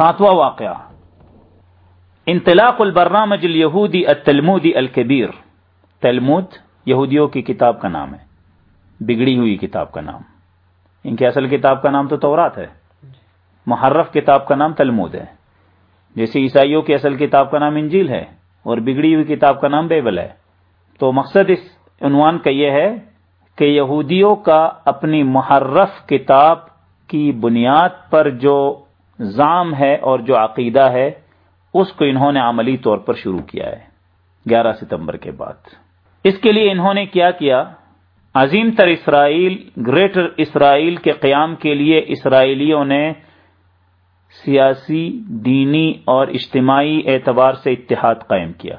ساتواں واقعہ۔ انطلاق البرنامج الیہودی التلمودی الکبیر۔ تلمود یہودیوں کی کتاب کا نام ہے۔ بگڑی ہوئی کتاب کا نام۔ ان کی اصل کتاب کا نام تو تورات ہے۔ محرف کتاب کا نام تلمود ہے۔ جیسے عیسائیوں کی اصل کتاب کا نام انجیل ہے اور بگڑی ہوئی کتاب کا نام بیبل ہے۔ تو مقصد اس عنوان کا یہ ہے کہ یہودیوں کا اپنی محرف کتاب کی بنیاد پر جو زام ہے اور جو عقیدہ ہے، اس کو انہوں نے عملی طور پر شروع کیا ہے، گیارہ ستمبر کے بعد۔ اس کے لیے انہوں نے کیا کیا؟ عظیم تر اسرائیل، گریٹر اسرائیل کے قیام کے لیے اسرائیلیوں نے سیاسی، دینی اور اجتماعی اعتبار سے اتحاد قائم کیا۔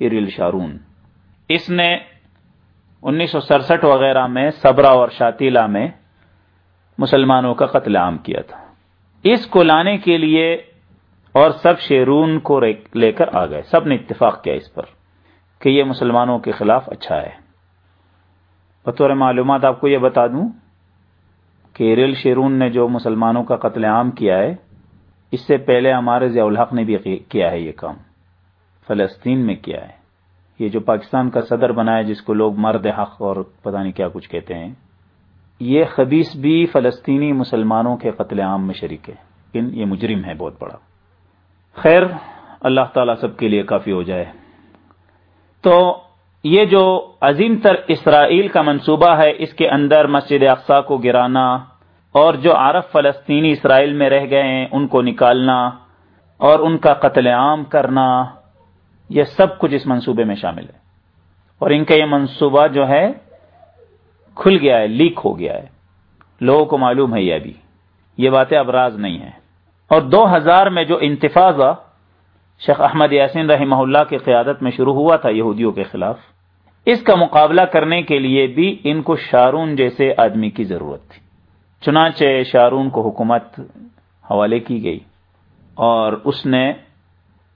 ارل شارون۔ اس نے انیس سو سڑسٹھ وغیرہ میں صبرا اور شاتیلا میں مسلمانوں کا قتل عام کیا تھا۔ اس کو لانے کے لیے اور سب شیرون کو لے کر آ گئے۔ سب نے اتفاق کیا اس پر کہ یہ مسلمانوں کے خلاف اچھا ہے۔ بطور معلومات آپ کو یہ بتا دوں کہ ریل شیرون نے جو مسلمانوں کا قتل عام کیا ہے، اس سے پہلے ہمارے ضیاء الحق نے بھی کیا ہے یہ کام۔ فلسطین میں کیا ہے۔ یہ جو پاکستان کا صدر بنا ہے جس کو لوگ مرد حق اور پتہ نہیں کیا کچھ کہتے ہیں۔ یہ خبیص بھی فلسطینی مسلمانوں کے قتل عام میں شریک ہے۔ لیکن یہ مجرم ہے بہت بڑا۔ خیر، اللہ تعالیٰ سب کے لیے کافی ہو جائے۔ تو یہ جو عظیم تر اسرائیل کا منصوبہ ہے، اس کے اندر مسجد اقسا کو گرانا اور جو عرب فلسطینی اسرائیل میں رہ گئے ہیں، ان کو نکالنا اور ان کا قتل عام کرنا، یہ سب کچھ اس منصوبے میں شامل ہے۔ اور ان کا یہ منصوبہ جو ہے کھل گیا ہے، لیک ہو گیا ہے۔ لوگوں کو معلوم ہے یہ ابھی۔ یہ باتیں اب راز نہیں ہیں۔ اور دو ہزار میں جو انتفاضہ شیخ احمد یاسین رحمہ اللہ کی قیادت میں شروع ہوا تھا یہودیوں کے خلاف، اس کا مقابلہ کرنے کے لیے بھی ان کو شارون جیسے آدمی کی ضرورت تھی۔ چنانچہ شارون کو حکومت حوالے کی گئی اور اس نے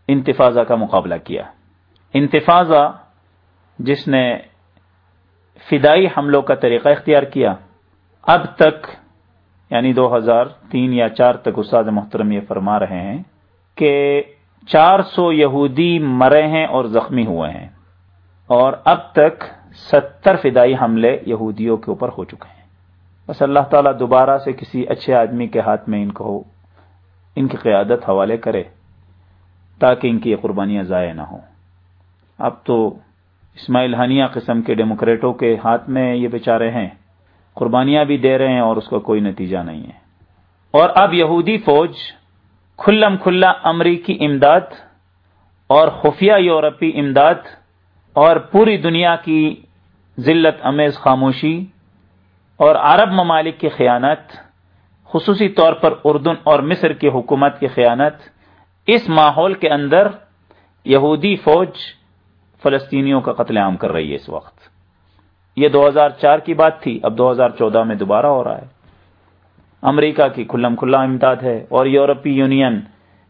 انتفاضہ کا مقابلہ کیا۔ انتفاضہ جس نے فدائی حملوں کا طریقہ اختیار کیا۔ اب تک یعنی دو ہزار تین یا چار تک استاد محترم یہ فرما رہے ہیں کہ چار سو یہودی مرے ہیں اور زخمی ہوئے ہیں اور اب تک ستر فدائی حملے یہودیوں کے اوپر ہو چکے ہیں۔ بس اللہ تعالیٰ دوبارہ سے کسی اچھے آدمی کے ہاتھ میں ان کو، ان کی قیادت حوالے کرے تاکہ ان کی یہ قربانیاں ضائع نہ ہوں۔ اب تو اسماعیل ہنیا قسم کے ڈیموکریٹوں کے ہاتھ میں یہ بیچارے ہیں۔ قربانیاں بھی دے رہے ہیں اور اس کا کوئی نتیجہ نہیں ہے۔ اور اب یہودی فوج کھلم کھلا امریکی امداد اور خفیہ یورپی امداد اور پوری دنیا کی ذلت، امیز، خاموشی اور عرب ممالک کی خیانت، خصوصی طور پر اردن اور مصر کی حکومت کی خیانت، اس ماحول کے اندر یہودی فوج فلسطینیوں کا قتل عام کر رہی ہے اس وقت۔ یہ دو ہزار چار کی بات تھی، اب دو ہزار چودہ میں دوبارہ ہو رہا ہے۔ امریکہ کی کھلم کھلا امداد ہے اور یورپی یونین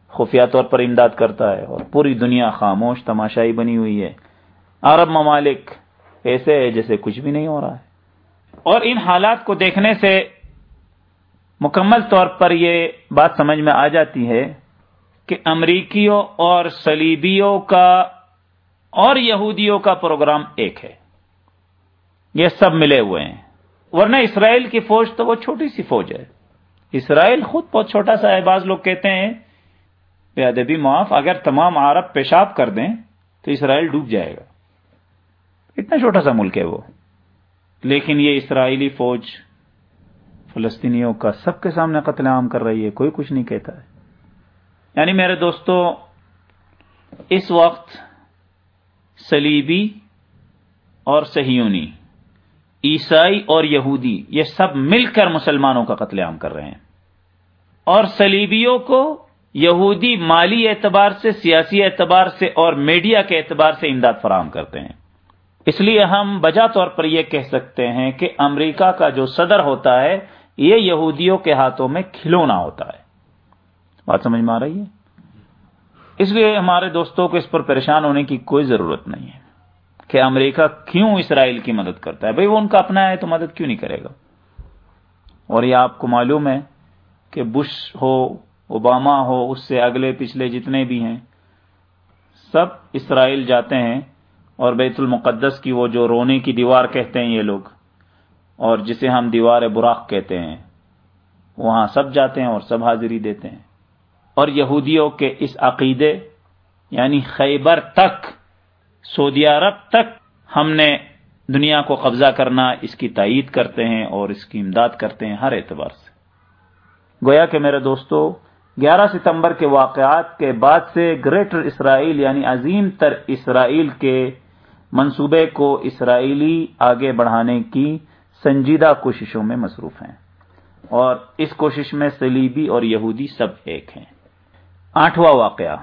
خفیہ طور پر امداد کرتا ہے اور پوری دنیا خاموش تماشائی بنی ہوئی ہے۔ عرب ممالک ایسے ہے جیسے کچھ بھی نہیں ہو رہا ہے۔ اور ان حالات کو دیکھنے سے مکمل طور پر یہ بات سمجھ میں آ جاتی ہے کہ امریکیوں اور سلیبیوں کا اور یہودیوں کا پروگرام ایک ہے۔ یہ سب ملے ہوئے ہیں۔ ورنہ اسرائیل کی فوج تو وہ چھوٹی سی فوج ہے۔ اسرائیل خود بہت چھوٹا سا ہے۔ بعض لوگ کہتے ہیں، بے ادبی معاف، اگر تمام عرب پیشاب کر دیں تو اسرائیل ڈوب جائے گا۔ اتنا چھوٹا سا ملک ہے وہ۔ لیکن یہ اسرائیلی فوج فلسطینیوں کا سب کے سامنے قتل عام کر رہی ہے۔ کوئی کچھ نہیں کہتا ہے۔ یعنی میرے دوستو، اس وقت سلیبی اور سہیونی، عیسائی اور یہودی، یہ سب مل کر مسلمانوں کا قتل عام کر رہے ہیں۔ اور سلیبیوں کو یہودی مالی اعتبار سے، سیاسی اعتبار سے اور میڈیا کے اعتبار سے امداد فراہم کرتے ہیں۔ اس لیے ہم بجا طور پر یہ کہہ سکتے ہیں کہ امریکہ کا جو صدر ہوتا ہے، یہ یہودیوں کے ہاتھوں میں کھلونا ہوتا ہے۔ بات سمجھ میں آ رہی ہے؟ اس لیے ہمارے دوستوں کو اس پر پریشان ہونے کی کوئی ضرورت نہیں ہے کہ امریکہ کیوں اسرائیل کی مدد کرتا ہے؟ بھئی وہ ان کا اپنا ہے تو مدد کیوں نہیں کرے گا؟ اور یہ آپ کو معلوم ہے کہ بش ہو، اوباما ہو، اس سے اگلے پچھلے جتنے بھی ہیں، سب اسرائیل جاتے ہیں اور بیت المقدس کی وہ جو رونے کی دیوار کہتے ہیں یہ لوگ، اور جسے ہم دیوار براق کہتے ہیں، وہاں سب جاتے ہیں اور سب حاضری دیتے ہیں۔ اور یہودیوں کے اس عقیدے یعنی خیبر تک، سعودی عرب تک ہم نے دنیا کو قبضہ کرنا، اس کی تائید کرتے ہیں اور اس کی امداد کرتے ہیں ہر اعتبار سے۔ گویا کہ میرے دوستو، گیارہ ستمبر کے واقعات کے بعد سے گریٹر اسرائیل یعنی عظیم تر اسرائیل کے منصوبے کو اسرائیلی آگے بڑھانے کی سنجیدہ کوششوں میں مصروف ہیں۔ اور اس کوشش میں سلیبی اور یہودی سب ایک ہیں۔ آٹھواں واقعہ،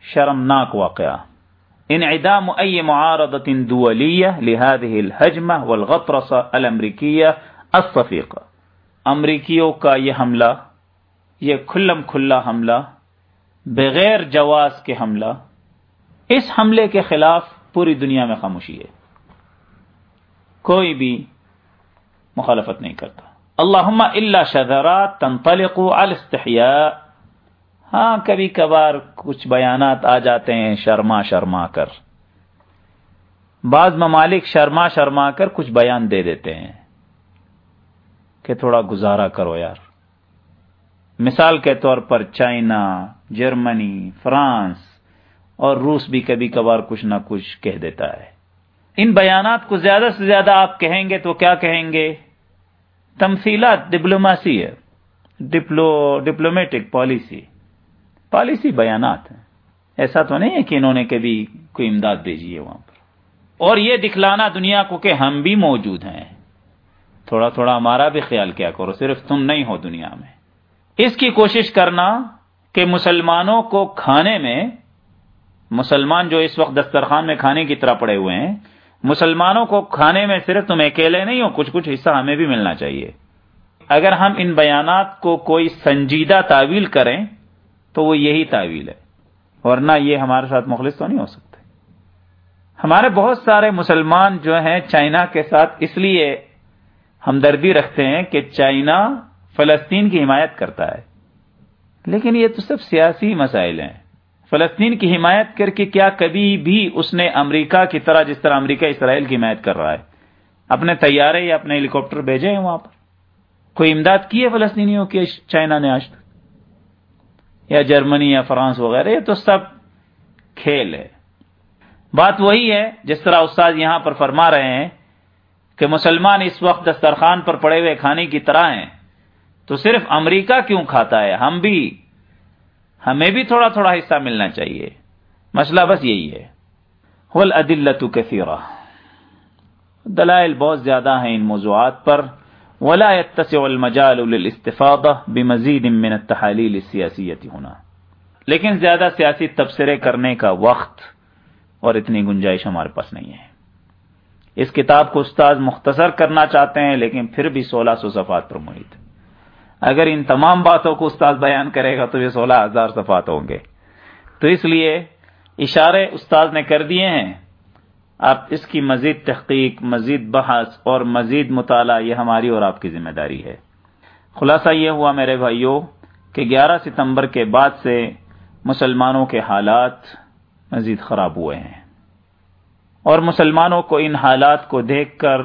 شرمناک واقعہ۔ انعدام اي معارضة دولية لهذه الهجمة والغطرسة الامریکیہ الصفيقة۔ امریکیوں کا یہ حملہ، یہ کھلم کھلا حملہ، بغیر جواز کے حملہ، اس حملے کے خلاف پوری دنیا میں خاموشی ہے۔ کوئی بھی مخالفت نہیں کرتا۔ اللہم الا شذرات تنطلق على الاستحیاء۔ ہاں کبھی کبھار کچھ بیانات آ جاتے ہیں شرما شرما کر۔ بعض ممالک شرما شرما کر کچھ بیان دے دیتے ہیں کہ تھوڑا گزارا کرو یار۔ مثال کے طور پر چائنا، جرمنی، فرانس اور روس بھی کبھی کبھار کچھ نہ کچھ کہہ دیتا ہے۔ ان بیانات کو زیادہ سے زیادہ آپ کہیں گے تو کیا کہیں گے؟ تمثیلات، ڈپلوماسی ہے۔ ڈپلو، ڈپلومیٹک پالیسی۔ پالیسی بیانات ہیں۔ ایسا تو نہیں ہے کہ انہوں نے کبھی کوئی امداد بھیجی ہے وہاں پر۔ اور یہ دکھلانا دنیا کو کہ ہم بھی موجود ہیں۔ تھوڑا تھوڑا ہمارا بھی خیال کیا کرو، صرف تم نہیں ہو دنیا میں۔ اس کی کوشش کرنا کہ مسلمانوں کو کھانے میں، مسلمان جو اس وقت دسترخوان میں کھانے کی طرح پڑے ہوئے ہیں، مسلمانوں کو کھانے میں صرف تم اکیلے نہیں ہو، کچھ کچھ حصہ ہمیں بھی ملنا چاہیے۔ اگر ہم ان بیانات کو کوئی سنجیدہ تعویل کریں تو وہ یہی تعویل ہے۔ ورنہ یہ ہمارے ساتھ مخلص تو نہیں ہو سکتے۔ ہمارے بہت سارے مسلمان جو ہیں چائنا کے ساتھ، اس لیے ہمدردی رکھتے ہیں کہ چائنا فلسطین کی حمایت کرتا ہے۔ لیکن یہ تو سب سیاسی مسائل ہیں۔ فلسطین کی حمایت کر کے کیا کبھی بھی اس نے امریکہ کی طرح، جس طرح امریکہ اسرائیل کی حمایت کر رہا ہے، اپنے طیارے یا اپنے ہیلی کاپٹر بھیجے ہیں وہاں پر؟ کوئی امداد کی ہے فلسطینیوں کی؟ چائنا نے آج تک؟ یا جرمنی یا فرانس وغیرہ، یہ تو سب کھیل ہے۔ بات وہی ہے، جس طرح استاد یہاں پر فرما رہے ہیں کہ مسلمان اس وقت دسترخوان پر پڑے ہوئے کھانے کی طرح ہیں، تو صرف امریکہ کیوں کھاتا ہے؟ ہم بھی، ہمیں بھی تھوڑا تھوڑا حصہ ملنا چاہیے۔ مسئلہ بس یہی ہے۔ ولادلت کثیرہ۔ دلائل بہت زیادہ ہیں ان موضوعات پر۔ ولا يتسع المجال للاستفاضه بمزيد من التحاليل السياسيه ہونا لیکن زیادہ سیاسی تبصرے کرنے کا وقت اور اتنی گنجائش ہمارے پاس نہیں ہے۔ اس کتاب کو استاد مختصر کرنا چاہتے ہیں، لیکن پھر بھی سولہ سو صفحات پر محیط۔ اگر ان تمام باتوں کو استاد بیان کرے گا تو یہ سولہ ہزار صفحات ہوں گے۔ تو اس لیے اشارے استاد نے کر دیے ہیں۔ آپ اس کی مزید تحقیق، مزید بحث اور مزید مطالعہ یہ ہماری اور آپ کی ذمہ داری ہے۔ خلاصہ یہ ہوا میرے بھائیوں کہ گیارہ ستمبر کے بعد سے مسلمانوں کے حالات مزید خراب ہوئے ہیں اور مسلمانوں کو ان حالات کو دیکھ کر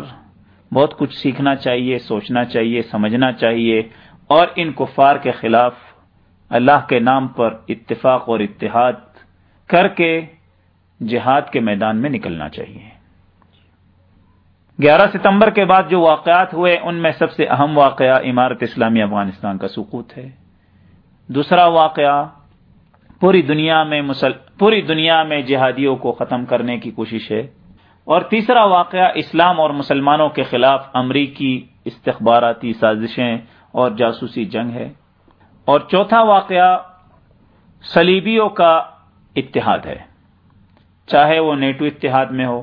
بہت کچھ سیکھنا چاہیے، سوچنا چاہیے، سمجھنا چاہیے اور ان کفار کے خلاف اللہ کے نام پر اتفاق اور اتحاد کر کے جہاد کے میدان میں نکلنا چاہیے۔ گیارہ ستمبر کے بعد جو واقعات ہوئے، ان میں سب سے اہم واقعہ عمارت اسلامی افغانستان کا سکوت ہے۔ دوسرا واقعہ، پوری دنیا میں مسل... پوری دنیا میں جہادیوں کو ختم کرنے کی کوشش ہے۔ اور تیسرا واقعہ، اسلام اور مسلمانوں کے خلاف امریکی استخباراتی سازشیں اور جاسوسی جنگ ہے۔ اور چوتھا واقعہ سلیبیوں کا اتحاد ہے۔ چاہے وہ نیٹو اتحاد میں ہو،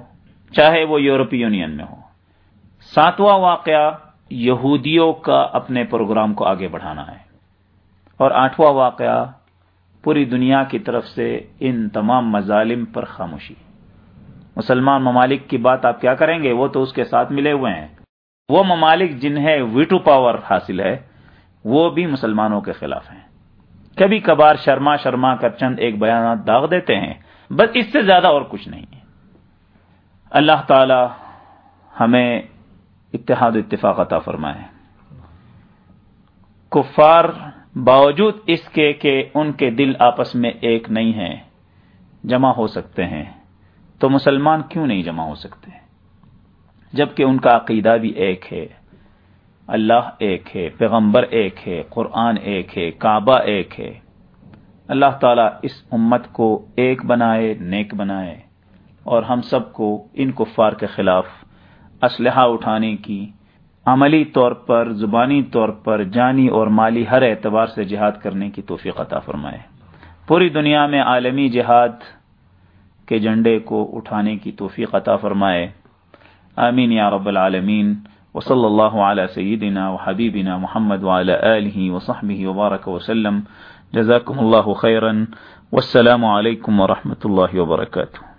چاہے وہ یورپی یونین میں ہو۔ ساتواں واقعہ، یہودیوں کا اپنے پروگرام کو آگے بڑھانا ہے۔ اور آٹھواں واقعہ، پوری دنیا کی طرف سے ان تمام مظالم پر خاموشی۔ مسلمان ممالک کی بات آپ کیا کریں گے؟ وہ تو اس کے ساتھ ملے ہوئے ہیں۔ وہ ممالک جنہیں ویٹو پاور حاصل ہے، وہ بھی مسلمانوں کے خلاف ہیں۔ کبھی کبھار شرما شرما کر چند ایک بیانات داغ دیتے ہیں۔ بس اس سے زیادہ اور کچھ نہیں ہے۔ اللہ تعالی ہمیں اتحاد اتفاق عطا فرمائے۔ کفار باوجود اس کے کہ ان کے دل آپس میں ایک نہیں ہیں، جمع ہو سکتے ہیں۔ تو مسلمان کیوں نہیں جمع ہو سکتے؟ جبکہ ان کا عقیدہ بھی ایک ہے۔ اللہ ایک ہے، پیغمبر ایک ہے، قرآن ایک ہے، کعبہ ایک ہے۔ اللہ تعالیٰ اس امت کو ایک بنائے، نیک بنائے، اور ہم سب کو ان کفار کے خلاف اسلحہ اٹھانے کی، عملی طور پر، زبانی طور پر، جانی اور مالی ہر اعتبار سے جہاد کرنے کی توفیق عطا فرمائے۔ پوری دنیا میں عالمی جہاد کے جھنڈے کو اٹھانے کی توفیق عطا فرمائے۔ آمین یا رب العالمین۔ وصلی اللہ علی سیدنا و حبیبنا محمد وعلی آلہ وصحبہ وبارک وسلم۔ جزاکم اللہ خیرن والسلام علیکم ورحمۃ اللہ وبرکاتہ